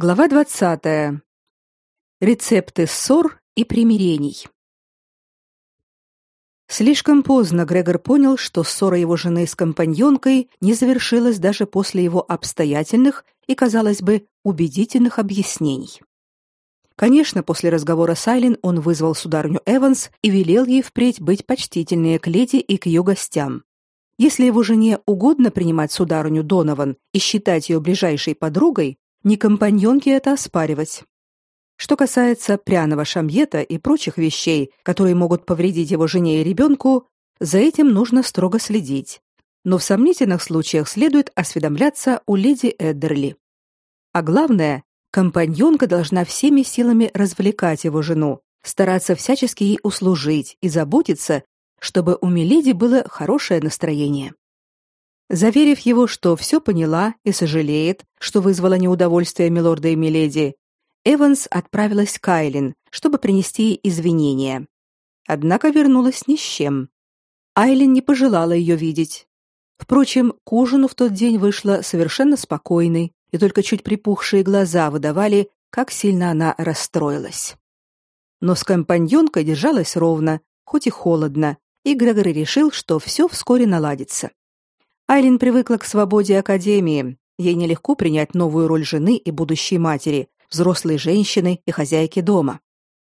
Глава 20. Рецепты ссор и примирений. Слишком поздно Грегор понял, что ссора его жены с компаньонкой не завершилась даже после его обстоятельных и, казалось бы, убедительных объяснений. Конечно, после разговора с Айлин он вызвал сударыню Эванс и велел ей впредь быть почтительнее к леди и к ее гостям. Если его жене угодно принимать сударыню Донован и считать ее ближайшей подругой, не компаньонке это оспаривать. Что касается пряного шамьета и прочих вещей, которые могут повредить его жене и ребенку, за этим нужно строго следить. Но в сомнительных случаях следует осведомляться у леди Эддерли. А главное, компаньонка должна всеми силами развлекать его жену, стараться всячески ей услужить и заботиться, чтобы у Миледи было хорошее настроение. Заверив его, что все поняла и сожалеет, что вызвало неудовольствие милорда и миледи, Эванс отправилась к Айлин, чтобы принести извинения. Однако вернулась ни с чем. Айлин не пожелала ее видеть. Впрочем, к ужину в тот день вышла совершенно спокойной, и только чуть припухшие глаза выдавали, как сильно она расстроилась. Но с компаньонкой держалась ровно, хоть и холодно, и Грегори решил, что все вскоре наладится. Айлин привыкла к свободе академии. Ей нелегко принять новую роль жены и будущей матери, взрослой женщины и хозяйки дома.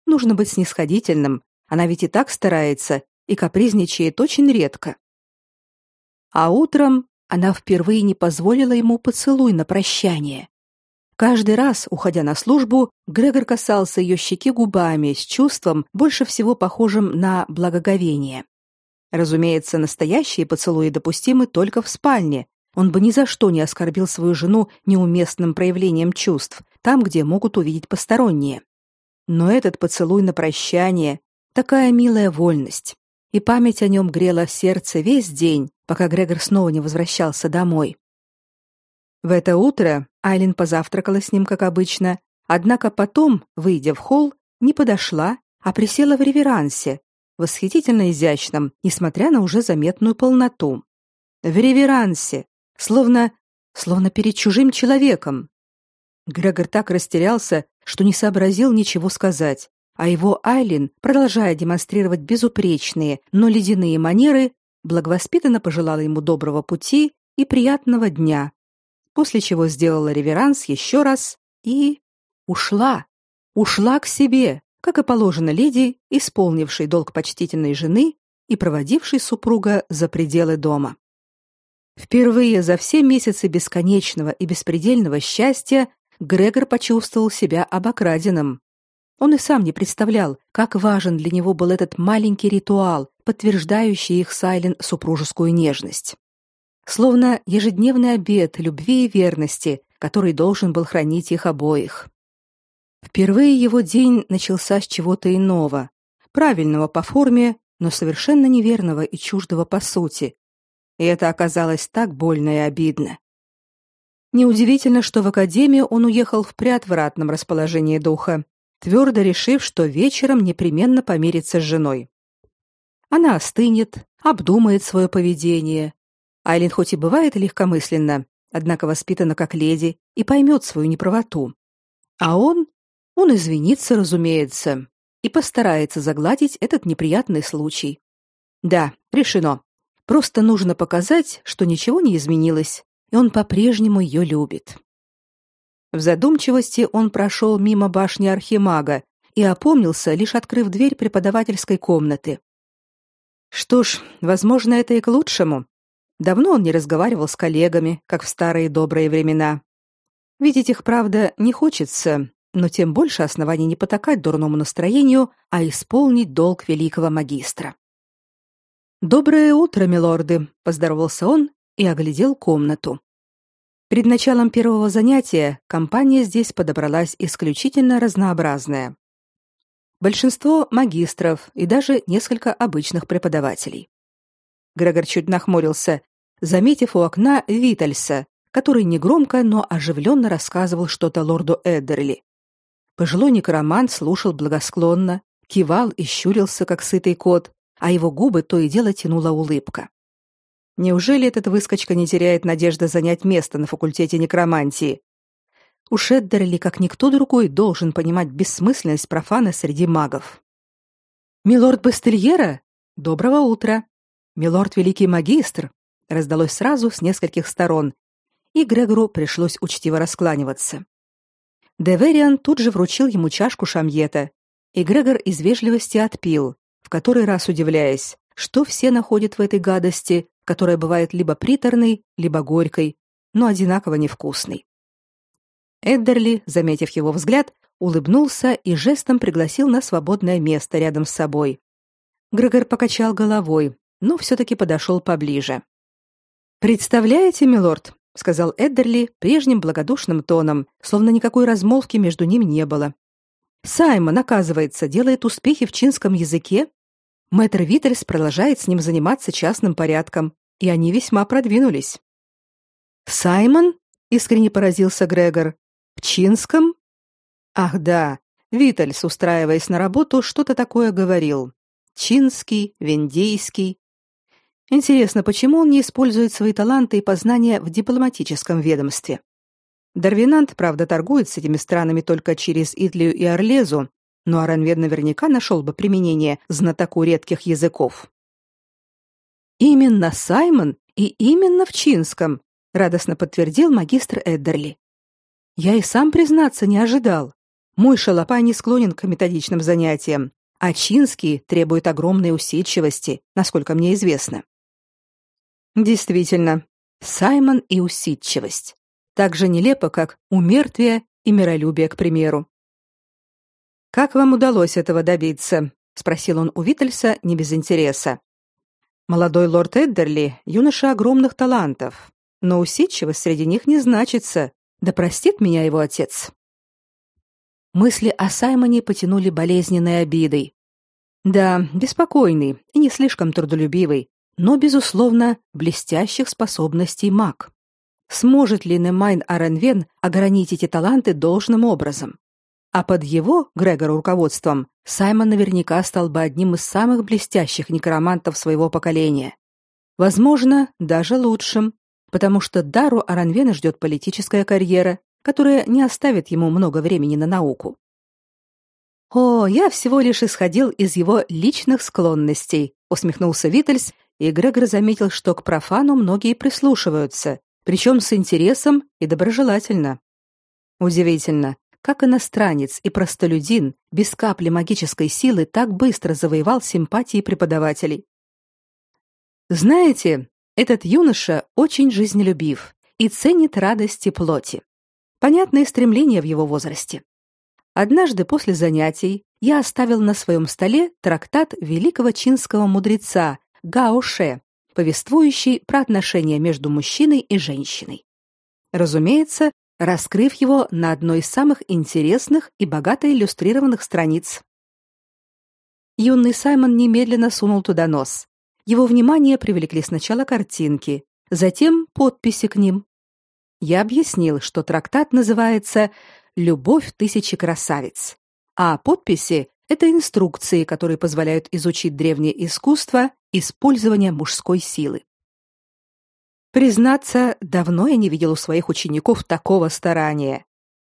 Нужно быть снисходительным. Она ведь и так старается и капризничает очень редко. А утром она впервые не позволила ему поцелуй на прощание. Каждый раз, уходя на службу, Грегор касался ее щеки губами с чувством, больше всего похожим на благоговение. Разумеется, настоящие поцелуи допустимы только в спальне. Он бы ни за что не оскорбил свою жену неуместным проявлением чувств, там, где могут увидеть посторонние. Но этот поцелуй на прощание такая милая вольность. И память о нем грела сердце весь день, пока Грегор снова не возвращался домой. В это утро Айлин позавтракала с ним как обычно, однако потом, выйдя в холл, не подошла, а присела в реверансе, восхитительно изящном, несмотря на уже заметную полноту. В реверансе, словно словно перед чужим человеком. Грегор так растерялся, что не сообразил ничего сказать, а его Айлин, продолжая демонстрировать безупречные, но ледяные манеры, благовоспитанно пожелала ему доброго пути и приятного дня, после чего сделала реверанс еще раз и ушла, ушла к себе, как и положено леди, исполнившей долг почтительной жены и проводившей супруга за пределы дома. Впервые за все месяцы бесконечного и беспредельного счастья Грегор почувствовал себя обокраденным. Он и сам не представлял, как важен для него был этот маленький ритуал, подтверждающий их Сайлен супружескую нежность. Словно ежедневный обет любви и верности, который должен был хранить их обоих. Впервые его день начался с чего-то иного, правильного по форме, но совершенно неверного и чуждого по сути. И это оказалось так больно и обидно. Неудивительно, что в академию он уехал в приотвратном расположении духа, твердо решив, что вечером непременно помирится с женой. Она остынет, обдумает свое поведение. Айлин хоть и бывает легкомысленно, однако воспитана как леди и поймет свою неправоту. А он он извинится, разумеется, и постарается загладить этот неприятный случай. Да, решено. Просто нужно показать, что ничего не изменилось, и он по-прежнему ее любит. В задумчивости он прошел мимо башни архимага и опомнился, лишь открыв дверь преподавательской комнаты. Что ж, возможно, это и к лучшему. Давно он не разговаривал с коллегами, как в старые добрые времена. Видеть их, правда, не хочется, но тем больше оснований не потакать дурному настроению, а исполнить долг великого магистра. Доброе утро, милорды, поздоровался он и оглядел комнату. Перед началом первого занятия компания здесь подобралась исключительно разнообразная. Большинство магистров и даже несколько обычных преподавателей. Грегор чуть нахмурился, заметив у окна Витальса, который негромко, но оживленно рассказывал что-то лорду Эддерли. Пожилой некромант слушал благосклонно, кивал и щурился, как сытый кот, а его губы то и дело тянула улыбка. Неужели этот выскочка не теряет надежды занять место на факультете некромантии? Уж Эддерли, как никто другой, должен понимать бессмысленность профана среди магов. «Милорд Бастельера? Доброго утра! Милорд Великий Магистр!» раздалось сразу с нескольких сторон, и Грегору пришлось учтиво раскланиваться. Девериан тут же вручил ему чашку шамьета, и Грегор из вежливости отпил, в который раз удивляясь, что все находят в этой гадости, которая бывает либо приторной, либо горькой, но одинаково невкусной. Эддерли, заметив его взгляд, улыбнулся и жестом пригласил на свободное место рядом с собой. Грегор покачал головой, но все-таки подошел поближе. «Представляете, милорд», — сказал Эддерли прежним благодушным тоном, словно никакой размолвки между ним не было. «Саймон, оказывается, делает успехи в чинском языке. Мэтр Виттельс продолжает с ним заниматься частным порядком, и они весьма продвинулись». «Саймон?» — искренне поразился Грегор. В Чинском? Ах да, Витальс, устраиваясь на работу, что-то такое говорил. Чинский, вендейский. Интересно, почему он не использует свои таланты и познания в дипломатическом ведомстве? Дарвинант, правда, торгует с этими странами только через Итлию и Орлезу, но Аранвед наверняка нашел бы применение знатоку редких языков. Именно Саймон и именно в Чинском, радостно подтвердил магистр Эддерли. Я и сам признаться не ожидал. Мой шалопай не склонен к методичным занятиям, а Чинский требует огромной усидчивости, насколько мне известно. Действительно, Саймон и усидчивость. Так же нелепо, как умертвие и миролюбие, к примеру. «Как вам удалось этого добиться?» — спросил он у Виттельса не без интереса. «Молодой лорд Эддерли — юноша огромных талантов, но усидчивость среди них не значится, да простит меня его отец. Мысли о Саймоне потянули болезненной обидой. Да, беспокойный и не слишком трудолюбивый, но безусловно блестящих способностей маг. Сможет ли Немайн Аренвен огранить эти таланты должным образом? А под его, Грегора, руководством Саймон наверняка стал бы одним из самых блестящих некромантов своего поколения. Возможно, даже лучшим потому что Дару Аранвена ждет политическая карьера, которая не оставит ему много времени на науку. О, я всего лишь исходил из его личных склонностей, усмехнулся Витальс, и Грегор заметил, что к профану многие прислушиваются, причем с интересом и доброжелательно. Удивительно, как иностранец и простолюдин без капли магической силы так быстро завоевал симпатии преподавателей. Знаете, этот юноша очень жизнелюбив и ценит радости плоти. Понятное стремление в его возрасте. Однажды после занятий я оставил на своем столе трактат великого чинского мудреца Гао Ше, повествующий про отношения между мужчиной и женщиной. Разумеется, раскрыв его на одной из самых интересных и богато иллюстрированных страниц. Юный Саймон немедленно сунул туда нос, его внимание привлекли сначала картинки, затем подписи к ним. Я объяснил, что трактат называется «Любовь тысячи красавиц», а подписи — это инструкции, которые позволяют изучить древнее искусство использования мужской силы. Признаться, давно я не видел у своих учеников такого старания.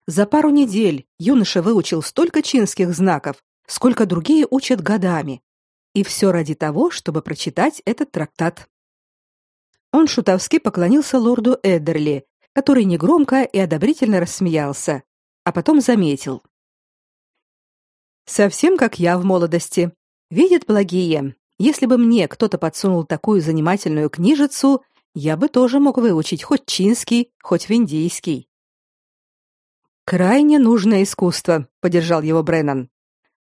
За пару недель юноша выучил столько чинских знаков, сколько другие учат годами, и все ради того, чтобы прочитать этот трактат. Он шутовски поклонился лорду Эдерли, который негромко и одобрительно рассмеялся, а потом заметил. «Совсем как я в молодости. Видят благие. Если бы мне кто-то подсунул такую занимательную книжицу, я бы тоже мог выучить хоть чинский, хоть виндийский». «Крайне нужное искусство», — поддержал его Бреннан.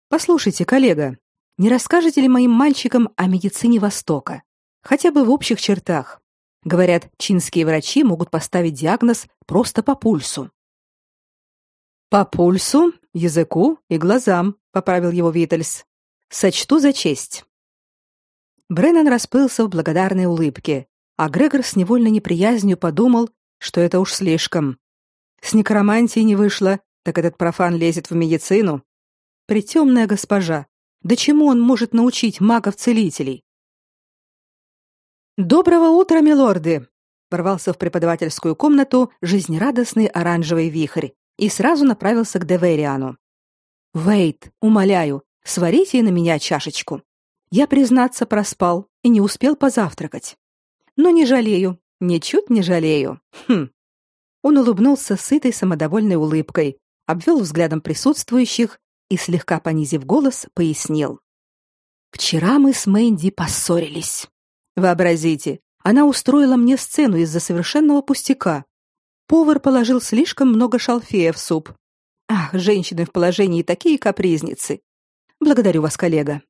«Послушайте, коллега, не расскажете ли моим мальчикам о медицине Востока? Хотя бы в общих чертах. Говорят, чинские врачи могут поставить диагноз просто по пульсу. По пульсу, языку и глазам, поправил его Витальс. Сочту за честь. Бреннан расплылся в благодарной улыбке, а Грегор с невольной неприязнью подумал, что это уж слишком. С некромантией не вышло, так этот профан лезет в медицину. Притемная госпожа, да чему он может научить магов-целителей? Доброго утра, милорды, ворвался в преподавательскую комнату жизнерадостный оранжевый вихрь, и сразу направился к Девериану. «Вейт, умоляю, сварите на меня чашечку. Я, признаться, проспал и не успел позавтракать. Но не жалею, ничуть не жалею. Хм». Он улыбнулся сытой самодовольной улыбкой, обвел взглядом присутствующих и, слегка понизив голос, пояснил. «Вчера мы с Мэнди поссорились. Вообразите, она устроила мне сцену из-за совершенного пустяка. Повар положил слишком много шалфея в суп. Ах, женщины в положении такие капризницы. Благодарю вас, коллега.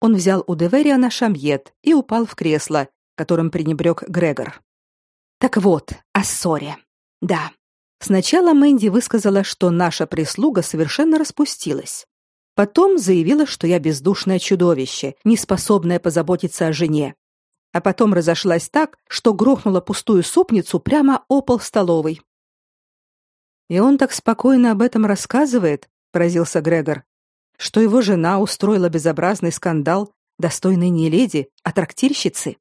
Он взял у Девериана шамьет и упал в кресло, которым пренебрег Грегор. Так вот, о ссоре. Да. Сначала Мэнди высказала, что наша прислуга совершенно распустилась. Потом заявила, что я бездушное чудовище, не способное позаботиться о жене а потом разошлась так, что грохнула пустую супницу прямо о пол столовой. И он так спокойно об этом рассказывает, поразился Грегор, что его жена устроила безобразный скандал, достойный не леди, а трактирщицы.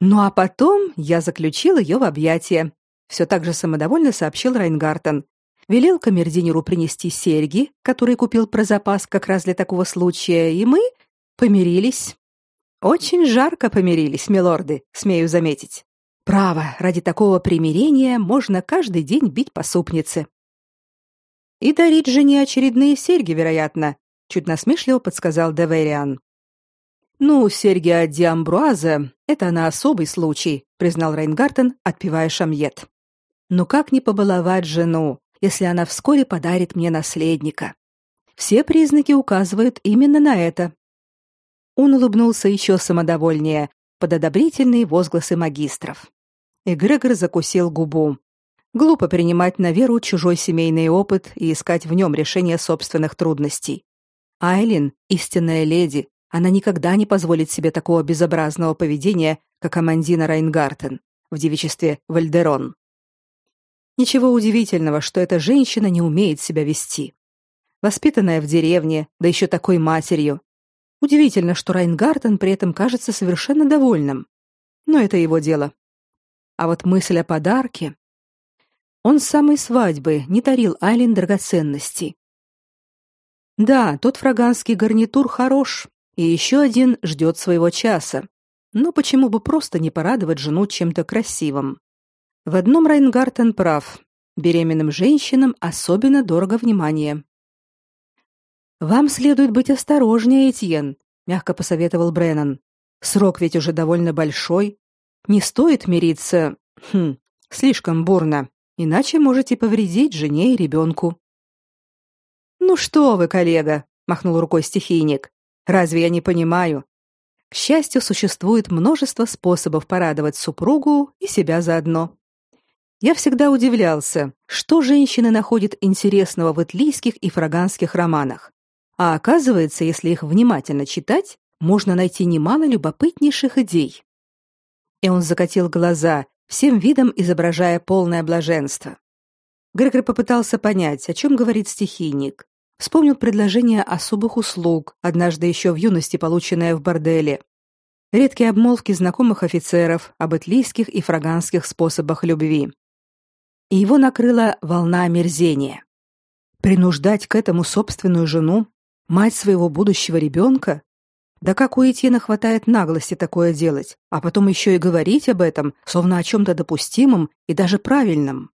Ну а потом я заключил ее в объятия. Все так же самодовольно сообщил Райнгартен. Велел камердинеру принести серьги, которые купил про запас как раз для такого случая, и мы помирились. Очень жарко помирились, милорды, смею заметить. Право, ради такого примирения можно каждый день бить по супнице. И дарить жене очередные серьги, вероятно, чуть насмешливо подсказал Девериан. Ну, серьги от Диамбруаза это на особый случай, признал Рейнгартен, отпивая шамьет. Но как не побаловать жену, если она вскоре подарит мне наследника? Все признаки указывают именно на это. Он улыбнулся еще самодовольнее под одобрительные возгласы магистров. И Грегор закусил губу. Глупо принимать на веру чужой семейный опыт и искать в нем решение собственных трудностей. Айлин — истинная леди, она никогда не позволит себе такого безобразного поведения, как Амандина Райнгартен в девичестве Вальдерон. Ничего удивительного, что эта женщина не умеет себя вести. Воспитанная в деревне, да еще такой матерью, Удивительно, что Райнгартен при этом кажется совершенно довольным. Но это его дело. А вот мысль о подарке... Он с самой свадьбы не дарил Айлин драгоценностей. Да, тот фраганский гарнитур хорош, и еще один ждет своего часа. Но почему бы просто не порадовать жену чем-то красивым? В одном Райнгартен прав. Беременным женщинам особенно дорого внимание. Вам следует быть осторожнее, Этьен, мягко посоветовал Бреннан. Срок ведь уже довольно большой. Не стоит мириться, хм, слишком бурно, иначе можете повредить жене и ребенку. Ну что вы, коллега, махнул рукой стихийник. Разве я не понимаю? К счастью, существует множество способов порадовать супругу и себя заодно. Я всегда удивлялся, что женщины находят интересного в итлийских и фраганских романах. А оказывается, если их внимательно читать, можно найти немало любопытнейших идей. И он закатил глаза, всем видом изображая полное блаженство. Грегор попытался понять, о чем говорит стихийник. Вспомнил предложение особых услуг, однажды еще в юности полученное в борделе. Редкие обмолвки знакомых офицеров об итлийских и фраганских способах любви. И его накрыла волна омерзения. Принуждать к этому собственную жену Мать своего будущего ребенка? Да как у Этьена хватает наглости такое делать, а потом еще и говорить об этом, словно о чем-то допустимом и даже правильном.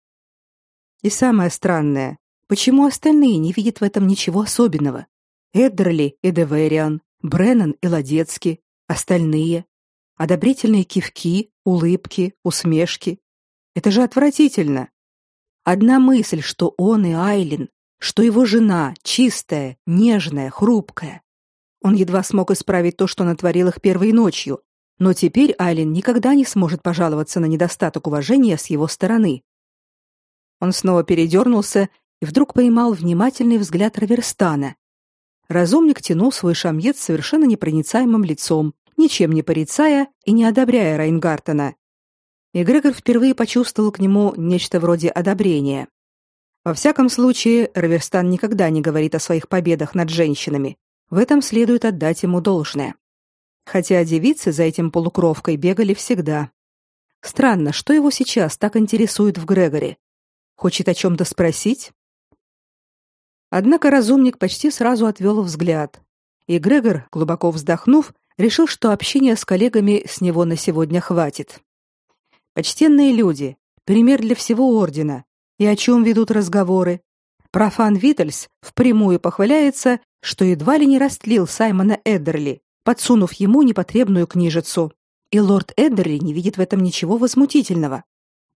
И самое странное, почему остальные не видят в этом ничего особенного? Эддерли и Девериан, Бреннан и Ладецки, остальные. Одобрительные кивки, улыбки, усмешки. Это же отвратительно. Одна мысль, что он и Айлин что его жена чистая, нежная, хрупкая. Он едва смог исправить то, что натворил их первой ночью, но теперь Айлин никогда не сможет пожаловаться на недостаток уважения с его стороны. Он снова передернулся и вдруг поймал внимательный взгляд Раверстана. Разумник тянул свой шамьет с совершенно непроницаемым лицом, ничем не порицая и не одобряя Райнгартена. И Грегор впервые почувствовал к нему нечто вроде одобрения. Во всяком случае, Раверстан никогда не говорит о своих победах над женщинами. В этом следует отдать ему должное. Хотя девицы за этим полукровкой бегали всегда. Странно, что его сейчас так интересует в Грегоре. Хочет о чем то спросить? Однако разумник почти сразу отвел взгляд, и Грегор, глубоко вздохнув, решил, что общения с коллегами с него на сегодня хватит. Почтенные люди, пример для всего ордена. И о чем ведут разговоры? Профан Витальс впрямую похваляется, что едва ли не растлил Саймона Эддерли, подсунув ему непотребную книжицу. И лорд Эддерли не видит в этом ничего возмутительного.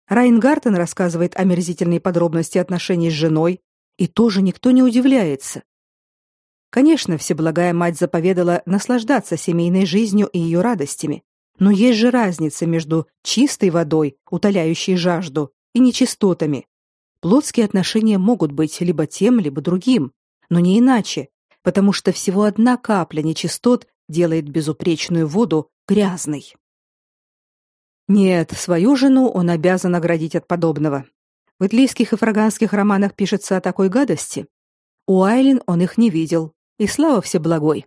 Райнгартен рассказывает омерзительные подробности отношений с женой, и тоже никто не удивляется. Конечно, Всеблагая Мать заповедала наслаждаться семейной жизнью и ее радостями, но есть же разница между чистой водой, утоляющей жажду, и нечистотами. Плотские отношения могут быть либо тем, либо другим, но не иначе, потому что всего одна капля нечистот делает безупречную воду грязной. Нет, свою жену он обязан оградить от подобного. В итлийских и фраганских романах пишется о такой гадости. У Айлин он их не видел, и слава всеблагой.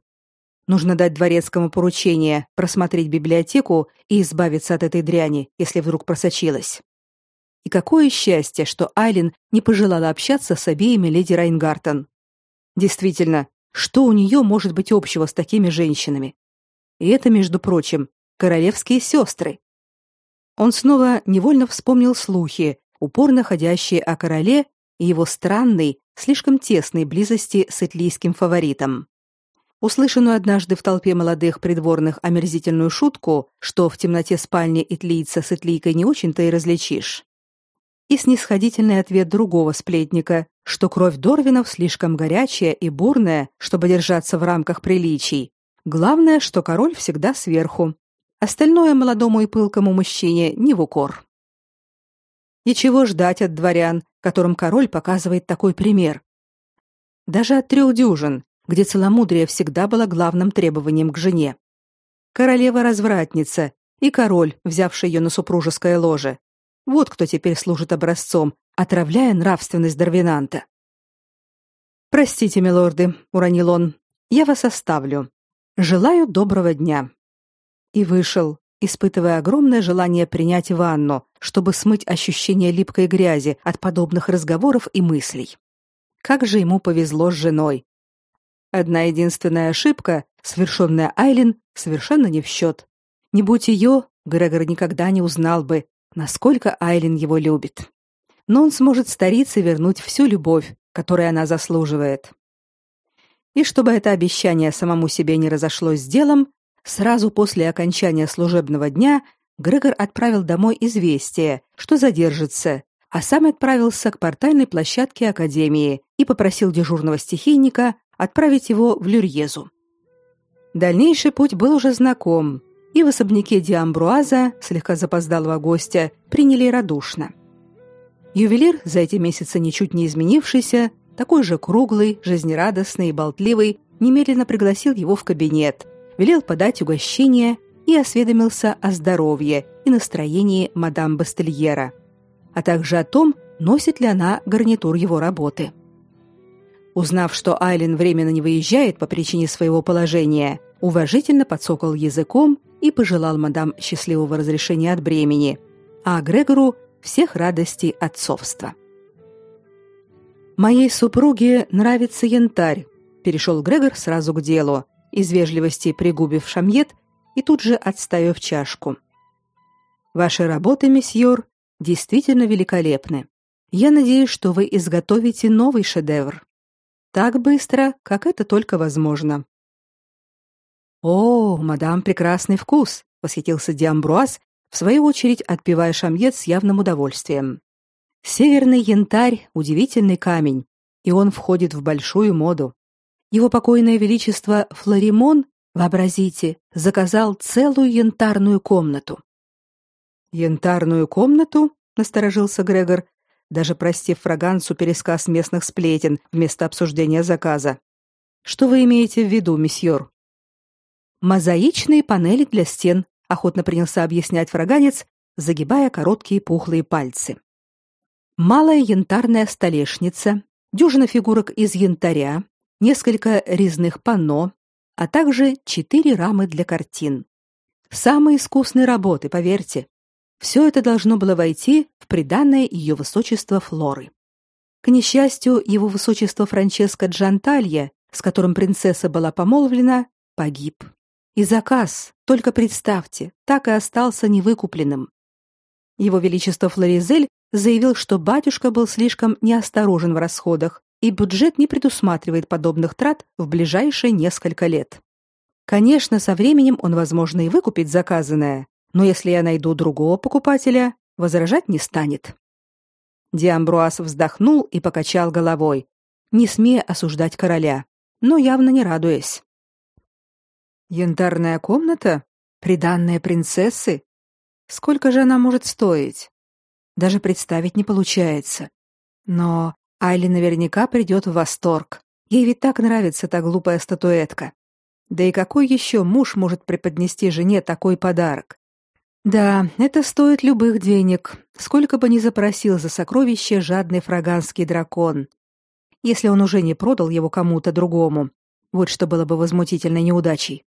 Нужно дать дворецкому поручение просмотреть библиотеку и избавиться от этой дряни, если вдруг просочилась. И какое счастье, что Айлин не пожелала общаться с обеими леди Райнгартен. Действительно, что у нее может быть общего с такими женщинами? И это, между прочим, королевские сестры. Он снова невольно вспомнил слухи, упорно ходящие о короле и его странной, слишком тесной близости с итлийским фаворитом. Услышанную однажды в толпе молодых придворных омерзительную шутку, что в темноте спальни итлийца с итлийкой не очень-то и различишь. И снисходительный ответ другого сплетника, что кровь Дорвинов слишком горячая и бурная, чтобы держаться в рамках приличий. Главное, что король всегда сверху, Остальное молодому и пылкому мужчине не в укор. И чего ждать от дворян, которым король показывает такой пример? Даже от трех дюжин, где целомудрие всегда было главным требованием к жене. Королева развратница и король, взявший ее на супружеское ложе. Вот кто теперь служит образцом, отравляя нравственность Дарвинанта. Простите, милорды, уронил он. Я вас оставлю. Желаю доброго дня и вышел, испытывая огромное желание принять ванну, чтобы смыть ощущение липкой грязи от подобных разговоров и мыслей. Как же ему повезло с женой. Одна единственная ошибка, совершенная Айлин, совершенно не в счет. Не будь ее, Грегор никогда не узнал бы, насколько Айлин его любит. Но он сможет стариться и вернуть всю любовь, которую она заслуживает. И чтобы это обещание самому себе не разошлось с делом, Сразу после окончания служебного дня Грегор отправил домой известие, что задержится, а сам отправился к портальной площадке академии и попросил дежурного стихийника отправить его в Люрьезу. Дальнейший путь был уже знаком, и в особняке Диамбруаза, слегка запоздалого гостя, приняли радушно. Ювелир, за эти месяцы ничуть не изменившийся, такой же круглый, жизнерадостный и болтливый, немедленно пригласил его в кабинет – велел подать угощение и осведомился о здоровье и настроении мадам Бастельера, а также о том, носит ли она гарнитур его работы. Узнав, что Айлин временно не выезжает по причине своего положения, уважительно подсокал языком и пожелал мадам счастливого разрешения от бремени, а Грегору всех радостей отцовства. Моей супруге нравится янтарь, перешел Грегор сразу к делу, из вежливости пригубив шамьет и тут же отставив чашку. Ваши работы, месьеор, действительно великолепны. Я надеюсь, что вы изготовите новый шедевр. Так быстро, как это только возможно. О, мадам, прекрасный вкус, восхитился Диамбруаз, в свою очередь отпивая шамьет с явным удовольствием. Северный янтарь удивительный камень, и он входит в большую моду его покойное величество Флоримон, вообразите, заказал целую янтарную комнату. Янтарную комнату? насторожился Грегор, даже простив фраганцу пересказ местных сплетен вместо обсуждения заказа. Что вы имеете в виду, месьеор? Мозаичные панели для стен, охотно принялся объяснять фраганец, загибая короткие пухлые пальцы. Малая янтарная столешница, дюжина фигурок из янтаря, несколько резных панно, а также четыре рамы для картин. Самые искусные работы, поверьте. Все это должно было войти в приданное ее высочество Флоры. К несчастью, его высочество Франческо Джанталья, с которым принцесса была помолвлена, погиб. И заказ, только представьте, так и остался невыкупленным. Его величество Флоризель заявил, что батюшка был слишком неосторожен в расходах, и бюджет не предусматривает подобных трат в ближайшие несколько лет. Конечно, со временем он, возможно, и выкупит заказанное, но если я найду другого покупателя, возражать не станет. Диамбруас вздохнул и покачал головой, не смея осуждать короля, но явно не радуясь. Янтарная комната? Приданная принцессы? Сколько же она может стоить? Даже представить не получается. Но Айли наверняка придет в восторг. Ей ведь так нравится та глупая статуэтка. Да и какой еще муж может преподнести жене такой подарок? Да, это стоит любых денег, сколько бы ни запросил за сокровище жадный фраганский дракон. Если он уже не продал его кому-то другому. Вот что было бы возмутительной неудачей.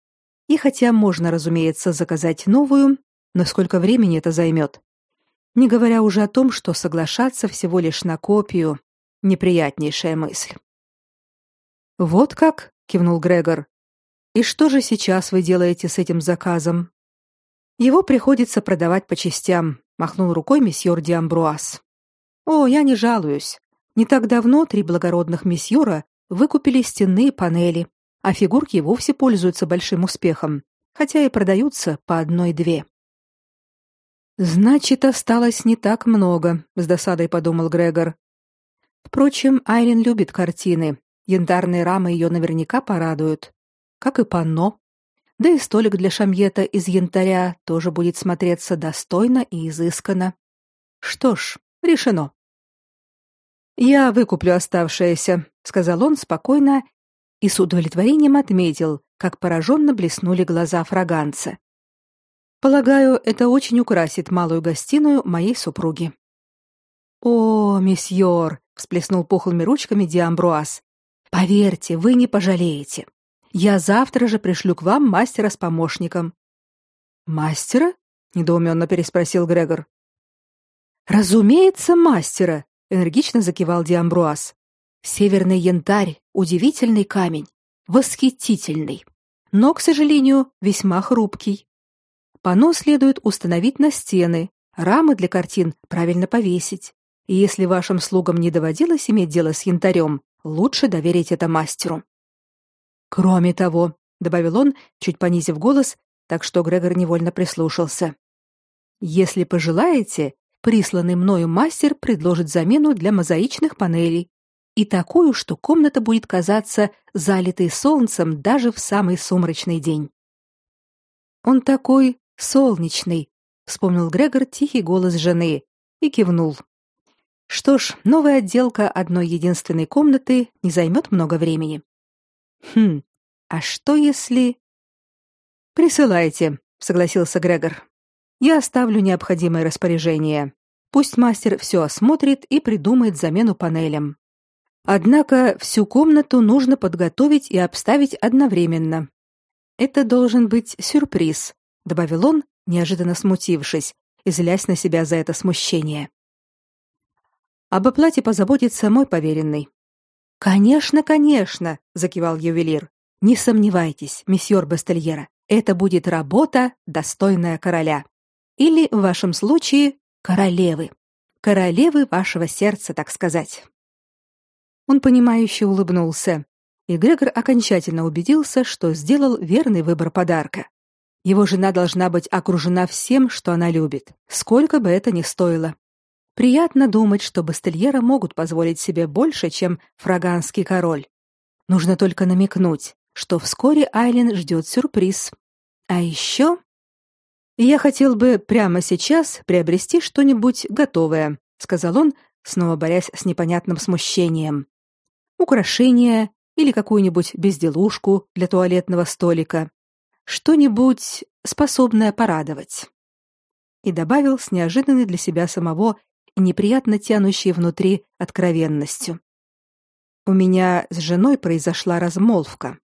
И хотя можно, разумеется, заказать новую, но сколько времени это займет? Не говоря уже о том, что соглашаться всего лишь на копию неприятнейшая мысль. Вот как, кивнул Грегор. И что же сейчас вы делаете с этим заказом? Его приходится продавать по частям, махнул рукой месьеор Диамбруас. О, я не жалуюсь. Не так давно три благородных месьеора выкупили стенные панели, а фигурки вовсе пользуются большим успехом, хотя и продаются по одной-две. Значит, осталось не так много, с досадой подумал Грегор. Впрочем, Айрин любит картины. Янтарные рамы ее наверняка порадуют, как и панно. Да и столик для шамьета из янтаря тоже будет смотреться достойно и изысканно. Что ж, решено. Я выкуплю оставшееся, сказал он спокойно и с удовлетворением отметил, как пораженно блеснули глаза фраганца. Полагаю, это очень украсит малую гостиную моей супруги. О, месьеор, всплеснул пухлыми ручками Диамбруас. Поверьте, вы не пожалеете. Я завтра же пришлю к вам мастера с помощником. Мастера? недоуменно переспросил Грегор. Разумеется, мастера, энергично закивал Диамбруас. Северный янтарь удивительный камень, восхитительный, но, к сожалению, весьма хрупкий. Панно следует установить на стены, рамы для картин правильно повесить. И если вашим слугам не доводилось иметь дело с янтарем, лучше доверить это мастеру. Кроме того, добавил он, чуть понизив голос, так что Грегор невольно прислушался. Если пожелаете, присланный мною мастер предложит замену для мозаичных панелей и такую, что комната будет казаться залитой солнцем даже в самый сумрачный день. Он такой солнечный, вспомнил Грегор тихий голос жены и кивнул. Что ж, новая отделка одной единственной комнаты не займет много времени. Хм. А что если Присылайте, согласился Грегор. Я оставлю необходимое распоряжение. Пусть мастер все осмотрит и придумает замену панелям. Однако всю комнату нужно подготовить и обставить одновременно. Это должен быть сюрприз, добавил он, неожиданно смутившись и злясь на себя за это смущение. Об оплате позаботится мой поверенный. Конечно, конечно, закивал ювелир. Не сомневайтесь, месьеор Бастельера, это будет работа, достойная короля. Или в вашем случае королевы. Королевы вашего сердца, так сказать. Он понимающе улыбнулся, и Грегор окончательно убедился, что сделал верный выбор подарка. Его жена должна быть окружена всем, что она любит, сколько бы это ни стоило. Приятно думать, что бастельера могут позволить себе больше, чем фраганский король. Нужно только намекнуть, что вскоре Айлин ждет сюрприз. А еще я хотел бы прямо сейчас приобрести что-нибудь готовое, сказал он, снова борясь с непонятным смущением украшения или какую-нибудь безделушку для туалетного столика, что-нибудь способное порадовать. И добавил с неожиданной для себя самого и неприятно тянущей внутри откровенностью. У меня с женой произошла размолвка.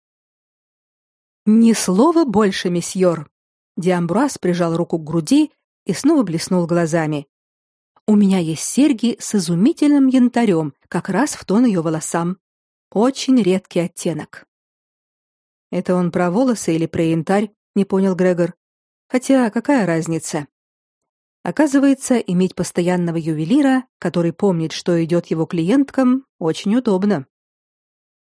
Ни слова больше, месьеор. Диамбруас прижал руку к груди и снова блеснул глазами. У меня есть серьги с изумительным янтарем, как раз в тон ее волосам. Очень редкий оттенок. Это он про волосы или про янтарь, не понял Грегор. Хотя какая разница? Оказывается, иметь постоянного ювелира, который помнит, что идет его клиенткам, очень удобно.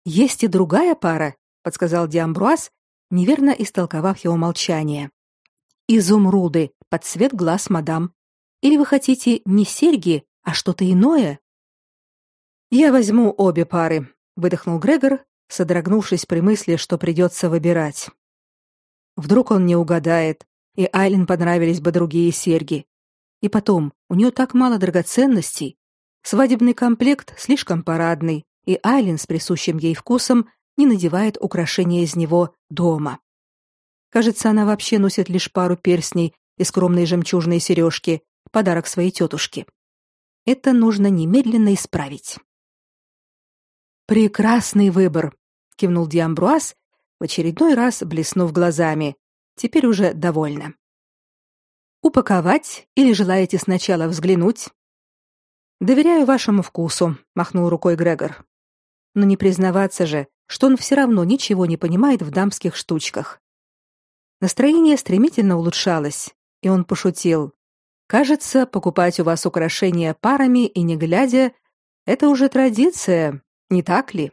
Есть и другая пара, подсказал Диамбруаз, неверно истолковав его молчание. Изумруды под цвет глаз мадам. Или вы хотите не серьги, а что-то иное? Я возьму обе пары, выдохнул Грегор, содрогнувшись при мысли, что придется выбирать. Вдруг он не угадает, и Айлин понравились бы другие серьги. И потом, у нее так мало драгоценностей. Свадебный комплект слишком парадный, и Айлин с присущим ей вкусом не надевает украшения из него дома. Кажется, она вообще носит лишь пару перстней и скромные жемчужные сережки, подарок своей тетушке. Это нужно немедленно исправить. Прекрасный выбор, кивнул Диамбруаз, в очередной раз блеснув глазами. Теперь уже довольна. Упаковать или желаете сначала взглянуть? Доверяю вашему вкусу, махнул рукой Грегор. Но не признаваться же, что он все равно ничего не понимает в дамских штучках. Настроение стремительно улучшалось, и он пошутил: "Кажется, покупать у вас украшения парами и не глядя это уже традиция, не так ли?"